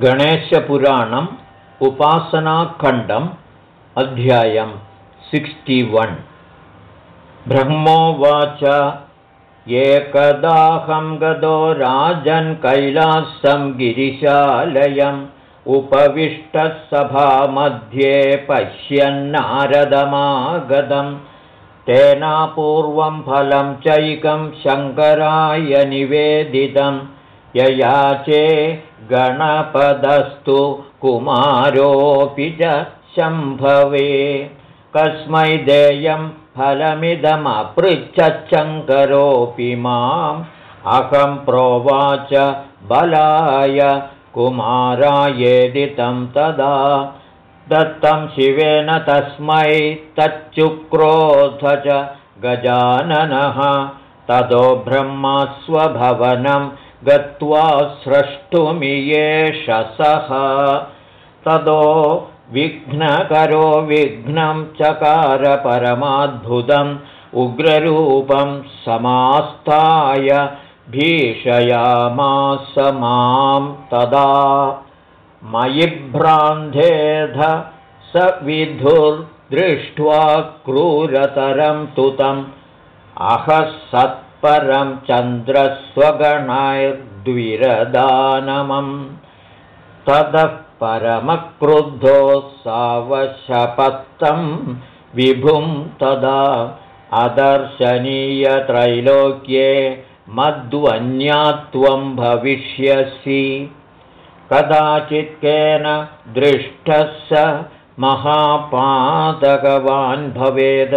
गणेशपुराणम् उपासनाखण्डम् अध्यायं सिक्स्टिवन् ब्रह्मोवाच एकदाहं गदो राजन् कैलासं गिरिशालयम् उपविष्टः सभामध्ये पश्यन्नारदमागतं तेनापूर्वं फलं चैकं शङ्कराय निवेदितं। ययाचे गणपदस्तु कुमारोऽपि च शम्भवे। कस्मै देयं फलमिदमपृच्छङ्करोऽपि माम्। अहं प्रोवाच बलाय कुमारायेदितं तदा। दत्तं शिवेन तस्मै तच्चुक्रोध च गजाननः। ततो ब्रह्मस्वभवनं गत्वा सः। ततो विघ्नकरो विघ्नं चकार परमाद्भुतम् उग्ररूपं समास्ताय भीषयामास मां तदा। मयि भ्रान्धेध स विधुर्दृष्ट्वा क्रूरतरं तुतम्। अहः सत्परं चन्द्रस्वगणैर्द्विरदानमम् ततः परमक्रुद्धो सावशपत्तं विभुं तदा अदर्शनीयत्रैलोक्ये मद्वन्यात्वं भविष्यसि। कदाचित् केन दृष्टः स महापातकवान् भवेद्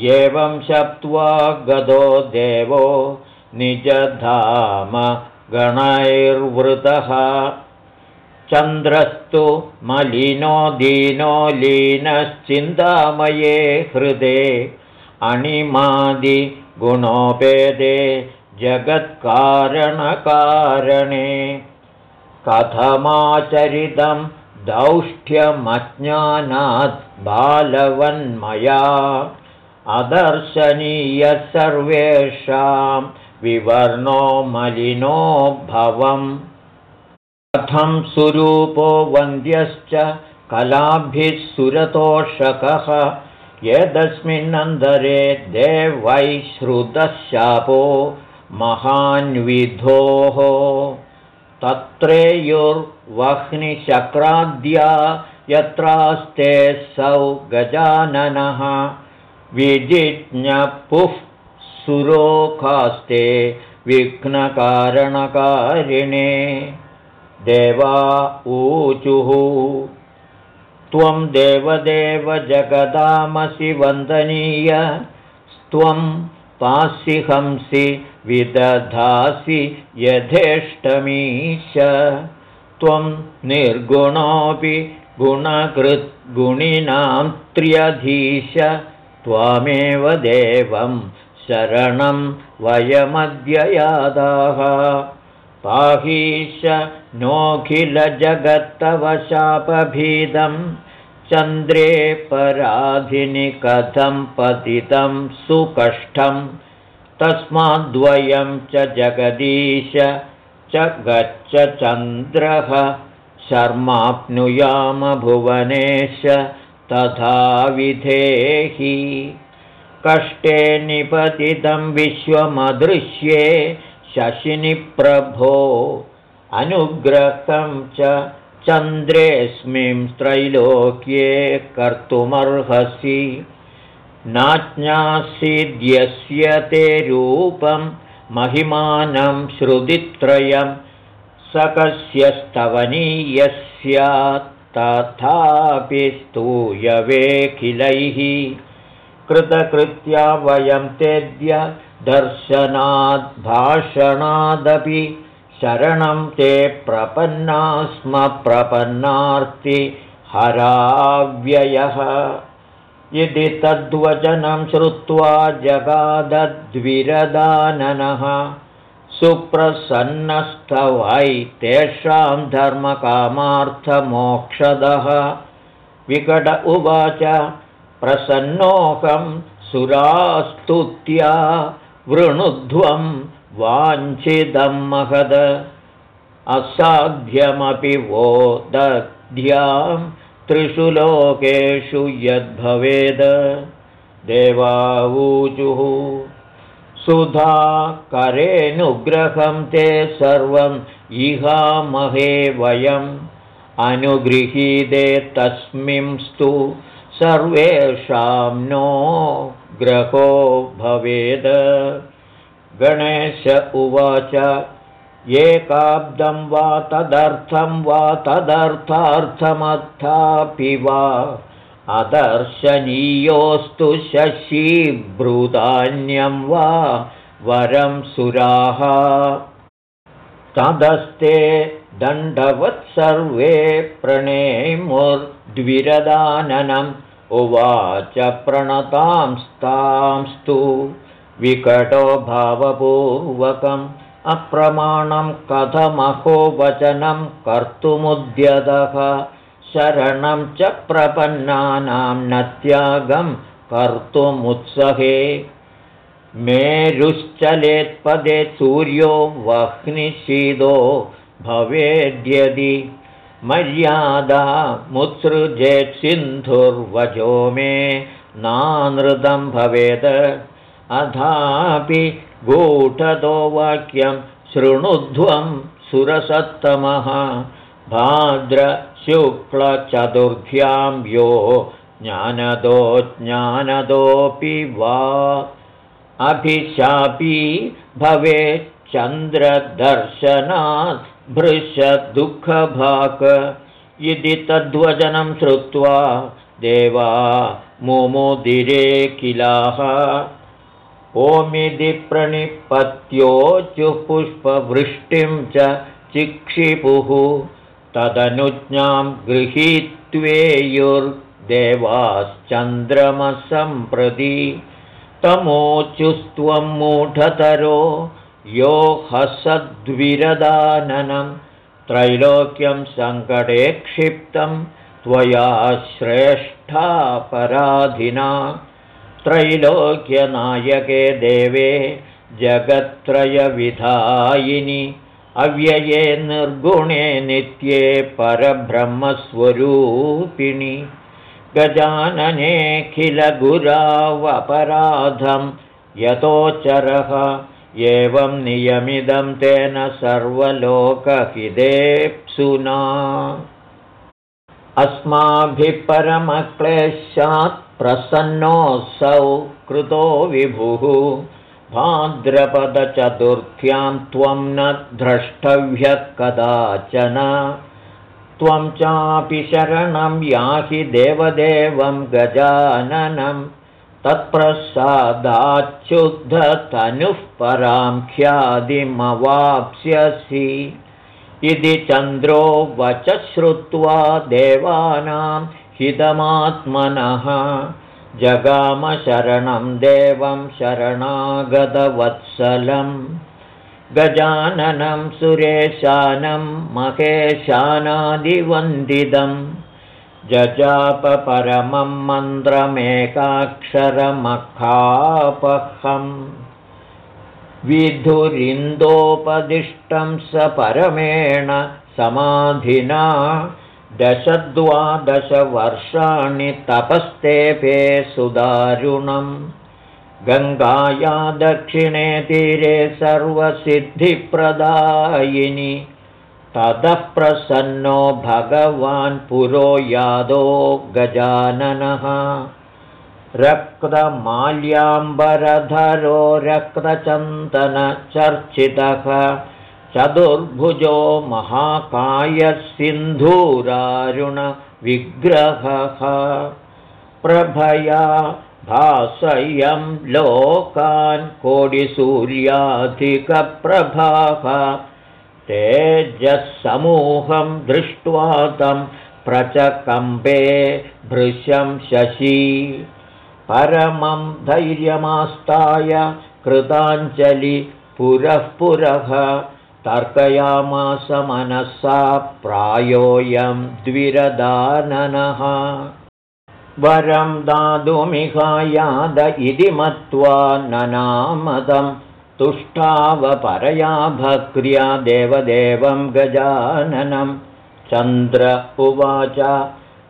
एवं शप्त्वा गदो देवो निजधाम गणैर्वृतः चन्द्रस्तु मलिनो दीनो लीनश्चिन्तामये हृदे अणिमादिगुणोपेदे जगत्कारणकारणे। कथमाचरितं दौष्ठ्यमज्ञानात् बालवन्मया अदर्शनीयः सर्वेषां विवर्णो मलिनो भवम्। कथं सुरूपो वन्द्यश्च कलाभिः सुरतोषकः। यदस्मिन्नन्तरे देवैः श्रुतः शापो महान्विधोः। तत्रेयुर्वह्निशक्राद्या यत्रास्ते सौ गजाननः विजिज्ञपुः सुरोखास्ते विघ्नकारणकारिणे। देवा ऊचुः। त्वं देवदेव जगदामसि वन्दनीय। त्वं पासिहंसि विदधासि यथेष्टमीश। त्वं निर्गुणोऽपि गुणकृद्गुणिनां त्र्यधीश त्वामेव देवं शरणं वयमद्ययादाः पाहीश नोऽखिलजगत्तव शापभीदं चन्द्रे पराधिनि कथं पतितं सुकष्टं तस्माद्वयं च जगदीश च गच्छ चन्द्रः शर्माप्नुयाम भुवनेश तथा विधेहि। कष्टे निपतितं विश्वमदृश्ये शशिनि प्रभो। अनुग्रहं च चन्द्रेऽस्मिं त्रैलोक्ये कर्तुमर्हसि। नाज्ञासीद्यस्य ते रूपं महिमानं श्रुतित्रयं सकस्यस्तवनीयस्यात् तथापि स्तूयवेखिलैः। कृतकृत्या वयं तेद्य दर्शनाद्भाषणादपि शरणं ते प्रपन्ना स्म प्रपन्नार्ति हराव्ययः। यदि तद्वचनं श्रुत्वा जगादद्विरदाननः सुप्रसन्नस्तवै तेषां धर्मकामार्थमोक्षदः। विकट उवाच प्रसन्नोऽहं सुरास्तुत्या वृणुध्वं वाञ्छिदं महद। असाध्यमपि वो दध्यां त्रिषु लोकेषु यद्भवेद। देवावूचुः सुधा करेऽनुग्रहं ते सर्वम् इहामहे वयम् अनुगृहीते तस्मिंस्तु सर्वेषां नो ग्रहो भवेद। गणेश उवाच एकाब्दं वा तदर्थं वा तदर्थार्थमर्थापि वा अदर्शनीयोऽस्तु शशीभृतान्यं वा वरं सुराः। तदस्ते दण्डवत् सर्वे प्रणेमुर्द्विरदाननम् उवाच प्रणतांस्तांस्तु। विकटो भावपूर्वकम् अप्रमाणं कथमहो वचनं कर्तुमुद्यतः शरणं च प्रपन्नानां न त्यागं कर्तुमुत्सहे। मेरुश्चलेत्पदे सूर्यो वह्निशीदो भवेद्यदि। मर्यादा सिन्धुर्वजो मे नानृतं भवेत् अथापि गूढतो वाक्यं शृणुध्वं सुरसत्तमः भाद्रशुक्लचतुर्भ्यां यो ज्ञानदो ज्ञानदोऽपि वा। अभिशापी भवेच्चन्द्रदर्शनात् भृशदुःखभाक्। इति तद्वचनं श्रुत्वा देवा मुमुदिरे किलाः ओमिति प्रणिपत्योच्युपुष्पवृष्टिं च चिक्षिपुः तदनुज्ञां गृहीत्वेयुर्देवाश्चन्द्रमसम्प्रति तमोचुस्त्वं मूढतरो यो हसद्विरदाननं त्रैलोक्यं सङ्कटे क्षिप्तं त्वया श्रेष्ठापराधिना त्रैलोक्यनायके देवे जगत्त्रयविधायिनि अव्यये निर्गुणे नित्ये परब्रह्मस्वरूपिणि। गजाननेऽखिलगुरावपराधं यतोचरः एवं नियमिदं तेन सर्वलोकहिदेप्सुना अस्माभिः परमक्लेशात् प्रसन्नोऽसौ कृतो विभुः भाद्रपदचतुर्थ्यां त्वं न द्रष्टव्यः कदाचन। त्वं चापि शरणं याहि देवदेवं गजाननं। तत्प्रसादाच्युद्धतनुः परां ख्यादिमवाप्स्यसि इति चन्द्रो वच श्रुत्वा देवानां हितमात्मनः जगामशरणं देवं शरणागतवत्सलम् गजाननं सुरेशानं महेशानादिवन्दितं जजापपरमं मन्त्रमेकाक्षरमखापहम्। विधुरिन्दोपदिष्टं स परमेण समाधिना दशद्वादशवर्षाणि तपस्तेपे सुदारुणम्। गङ्गाया दक्षिणे तीरे सर्वसिद्धिप्रदायिनि। ततः प्रसन्नो भगवान् पुरो यादो गजाननः। रक्तमाल्याम्बरधरो रक्तचन्दनचर्चितः चतुर्भुजो महाकायसिन्धूरारुणविग्रहः प्रभया भासयं लोकान् कोडिसूर्याधिकप्रभाः तेजःसमूहं दृष्ट्वा तं प्रचकम्बे भृशं शशी। परमं धैर्यमास्ताय कृताञ्जलि पुरः पुरः तर्कयामास मनसा प्रायोऽयं द्विरदाननः। वरं दातुमिहायाद इति मत्वा ननामदं तुष्टावपरया भक्र्या देवदेवं गजाननं। चन्द्र उवाच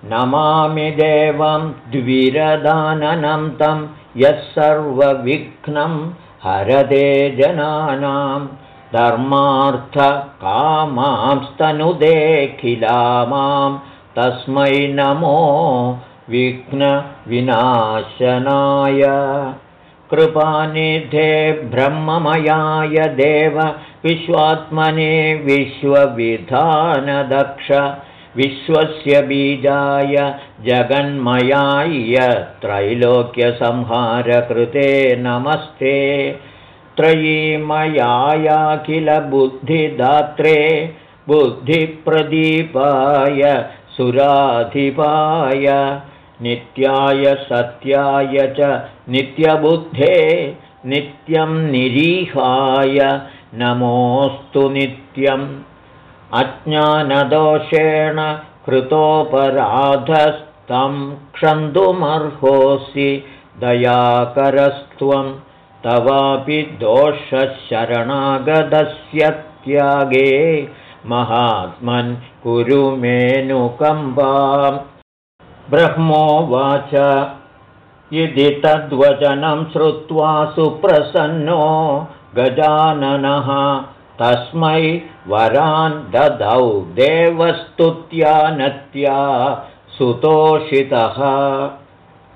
नमामि देवं द्विरदाननं तं यः सर्वविघ्नं हरदे जनानां धर्मार्थकामांस्तनुदेखिला मां तस्मै नमो विघ्नविनाशनाय। कृपानिधे ब्रह्ममयाय देव विश्वात्मने विश्वविधानदक्ष विश्वस्य बीजाय जगन्मयाय त्रैलोक्यसंहारकृते नमस्ते त्रयीमयायाखिलबुद्धिदात्रे बुद्धिप्रदीपाय सुराधिपाय नित्याय सत्याय च नित्यबुद्धे नित्यं निरीहाय नमोऽस्तु नित्यम् अज्ञानदोषेण कृतोपराधस्तं क्षन्तुमर्होऽसि दयाकरस्त्वं तवापि दोषशरणागतस्य त्यागे महात्मन् कुरु मेनुकम्बाम् ब्रह्मोवाच इति तद्वचनं श्रुत्वा सुप्रसन्नो गजाननः। तस्मै वरान् ददौ देवस्तुत्या नत्या सुतोषितः।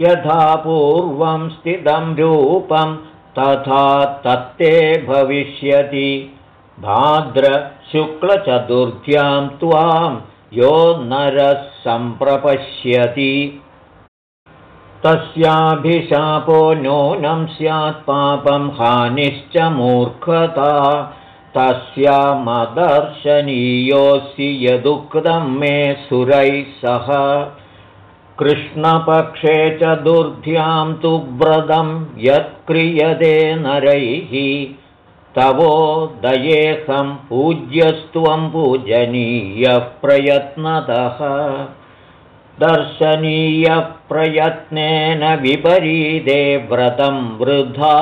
यथा पूर्वं स्थितं रूपं तथा तत्ते भविष्यति। भाद्रशुक्लचतुर्थ्यां त्वां यो नरः सम्प्रपश्यति। तस्याभिशापो नूनं स्यात् पापं हानिश्च मूर्खता। तस्यामदर्शनीयोऽसि यदुक्तं मे सुरैः सह कृष्णपक्षे चतुर्ध्यां तु व्रतं यत्क्रियते नरैः तवोदयेऽहं पूज्यस्त्वं पूजनीयः प्रयत्नतः। दर्शनीयप्रयत्नेन विपरीते व्रतं वृथा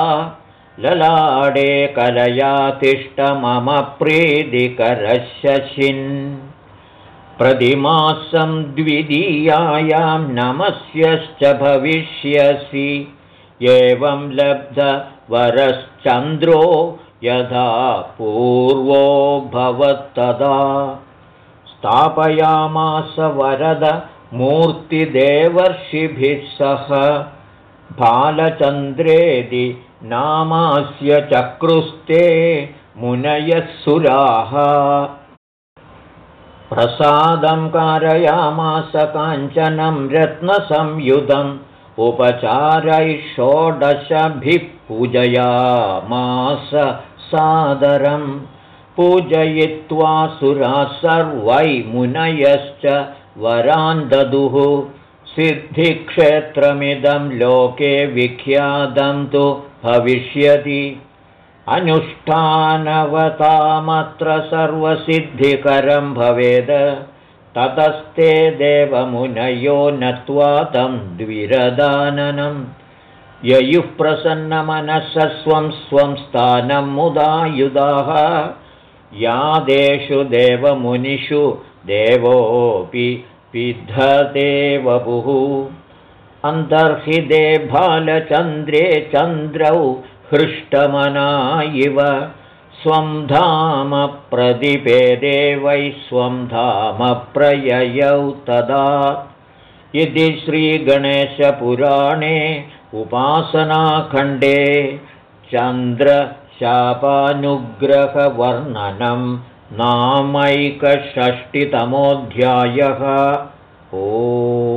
ललाडे कलयातिष्ठ मम प्रीतिकरशशिन् प्रतिमासं द्वितीयायां नमस्यश्च भविष्यसि। एवं लब्धवरश्चन्द्रो यथा पूर्वो भवत्तदा। स्थापयामास वरद मूर्तिदेवर्षिभिः सह। बालचन्द्रेदि नामास्य चक्रुस्ते मुनयः सुराः प्रसादं कारयामास काञ्चनं रत्नसंयुधम् उपचारैः षोडशभिः पूजयामास सादरं पूजयित्वा सुरा सर्वै मुनयश्च वरान् ददुः सिद्धिक्षेत्रमिदं लोके विख्यातं तु भविष्यति अनुष्ठानवतामत्र सर्वसिद्धिकरं भवेद ततस्ते देवमुनयो नत्वा तं द्विरदाननं। ययुः प्रसन्नमनसस्वं स्वं स्थानं मुदायुधाः यादेषु देवमुनिषु देवोऽपि पिधते वपुः अन्तर्हिदे बालचन्द्रे चन्द्रौ हृष्टमना इव स्वं धाम प्रतिपेदे वै स्वं धाम प्रययौ तदा। इति श्रीगणेशपुराणे उपासनाखण्डे चन्द्रशापानुग्रहवर्णनं नामैकषष्टितमोऽध्यायः। ओ